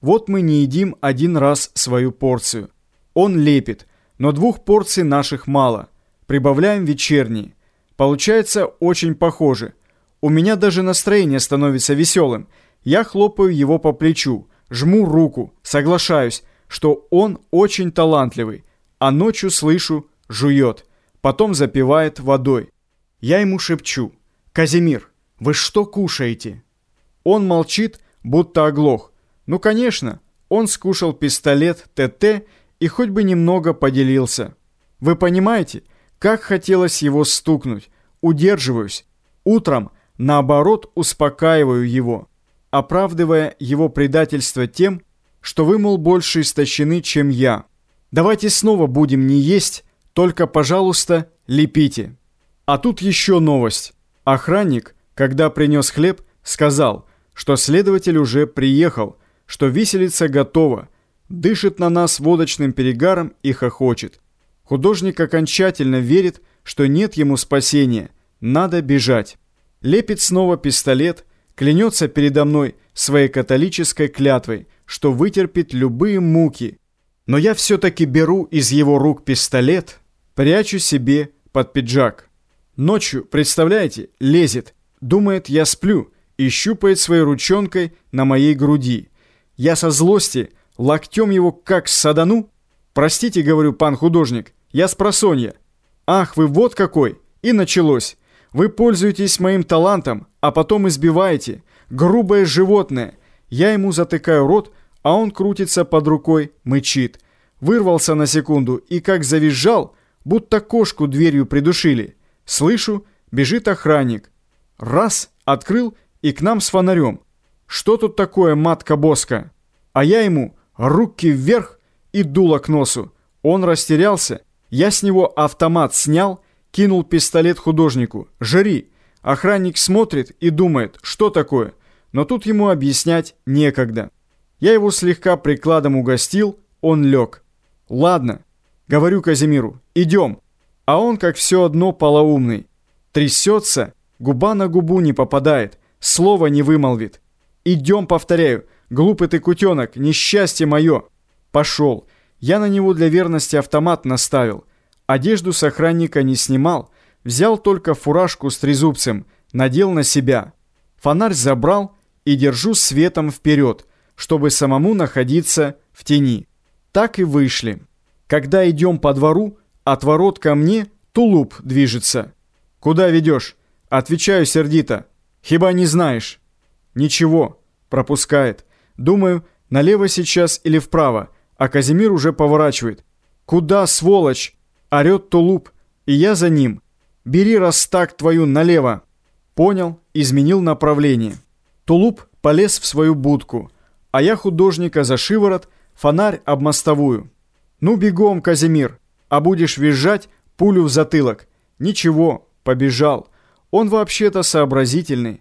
Вот мы не едим один раз свою порцию. Он лепит, но двух порций наших мало. Прибавляем вечерние. Получается очень похоже. У меня даже настроение становится веселым. Я хлопаю его по плечу, жму руку, соглашаюсь, что он очень талантливый, а ночью слышу, жует, потом запивает водой. Я ему шепчу, «Казимир, вы что кушаете?» Он молчит, будто оглох. Ну, конечно, он скушал пистолет ТТ и хоть бы немного поделился. Вы понимаете, как хотелось его стукнуть? Удерживаюсь. Утром, наоборот, успокаиваю его, оправдывая его предательство тем, что вы, мол, больше истощены, чем я. Давайте снова будем не есть, только, пожалуйста, лепите. А тут еще новость. Охранник, когда принес хлеб, сказал, что следователь уже приехал, что виселица готова, дышит на нас водочным перегаром и хохочет. Художник окончательно верит, что нет ему спасения, надо бежать. Лепит снова пистолет, клянется передо мной своей католической клятвой, что вытерпит любые муки. Но я все-таки беру из его рук пистолет, прячу себе под пиджак. Ночью, представляете, лезет, думает, я сплю, и щупает своей ручонкой на моей груди. Я со злости локтем его как садану. Простите, говорю, пан художник, я с просонья. Ах, вы вот какой! И началось. Вы пользуетесь моим талантом, а потом избиваете. Грубое животное. Я ему затыкаю рот, а он крутится под рукой, мычит. Вырвался на секунду и как завизжал, будто кошку дверью придушили. Слышу, бежит охранник. Раз, открыл и к нам с фонарем. Что тут такое, матка-боска? А я ему руки вверх и дуло к носу. Он растерялся. Я с него автомат снял, кинул пистолет художнику. «Жри!» Охранник смотрит и думает, что такое, но тут ему объяснять некогда. Я его слегка прикладом угостил, он лег. «Ладно», — говорю Казимиру, — «идем». А он, как все одно, полоумный. Трясется, губа на губу не попадает, слова не вымолвит. «Идем», — повторяю, — «глупый ты кутенок, несчастье мое». Пошел. Я на него для верности автомат наставил. Одежду с охранника не снимал, взял только фуражку с трезубцем, надел на себя. Фонарь забрал и держу светом вперед, чтобы самому находиться в тени. Так и вышли. Когда идем по двору, от ворот ко мне тулуп движется. «Куда ведешь?» Отвечаю сердито. «Хиба не знаешь?» «Ничего», пропускает. Думаю, налево сейчас или вправо, а Казимир уже поворачивает. «Куда, сволочь?» Орет тулуп, и я за ним. «Бери, раз так, твою налево!» Понял, изменил направление. Тулуп полез в свою будку, а я художника за шиворот, фонарь об мостовую. «Ну, бегом, Казимир, а будешь визжать, пулю в затылок». «Ничего, побежал. Он вообще-то сообразительный».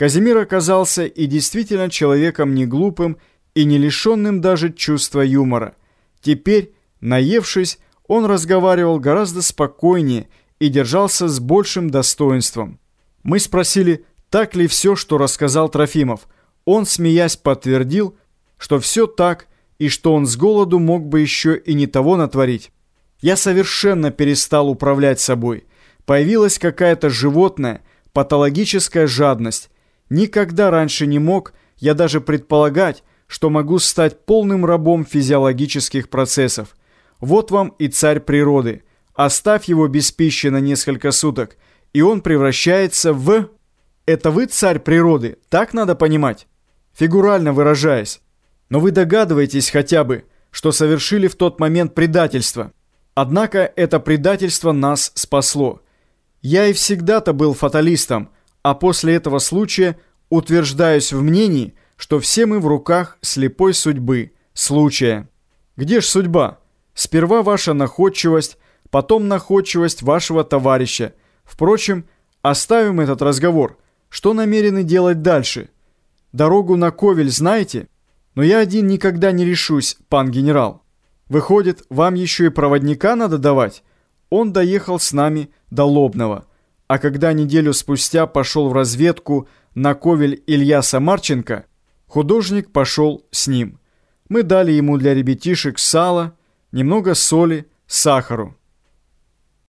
Казимир оказался и действительно человеком не глупым и не лишенным даже чувства юмора. Теперь, наевшись, он разговаривал гораздо спокойнее и держался с большим достоинством. Мы спросили, так ли все, что рассказал Трофимов. Он, смеясь, подтвердил, что все так, и что он с голоду мог бы еще и не того натворить. Я совершенно перестал управлять собой. Появилась какая-то животная, патологическая жадность. Никогда раньше не мог я даже предполагать, что могу стать полным рабом физиологических процессов. Вот вам и царь природы. Оставь его без пищи на несколько суток, и он превращается в... Это вы царь природы, так надо понимать? Фигурально выражаясь. Но вы догадываетесь хотя бы, что совершили в тот момент предательство. Однако это предательство нас спасло. Я и всегда-то был фаталистом, а после этого случая утверждаюсь в мнении, что все мы в руках слепой судьбы, случая. Где ж судьба? Сперва ваша находчивость, потом находчивость вашего товарища. Впрочем, оставим этот разговор. Что намерены делать дальше? Дорогу на Ковель знаете? Но я один никогда не решусь, пан генерал. Выходит, вам еще и проводника надо давать? Он доехал с нами до Лобного. А когда неделю спустя пошел в разведку на Ковель Илья Самарченко, художник пошел с ним. Мы дали ему для ребятишек сало, немного соли, сахару.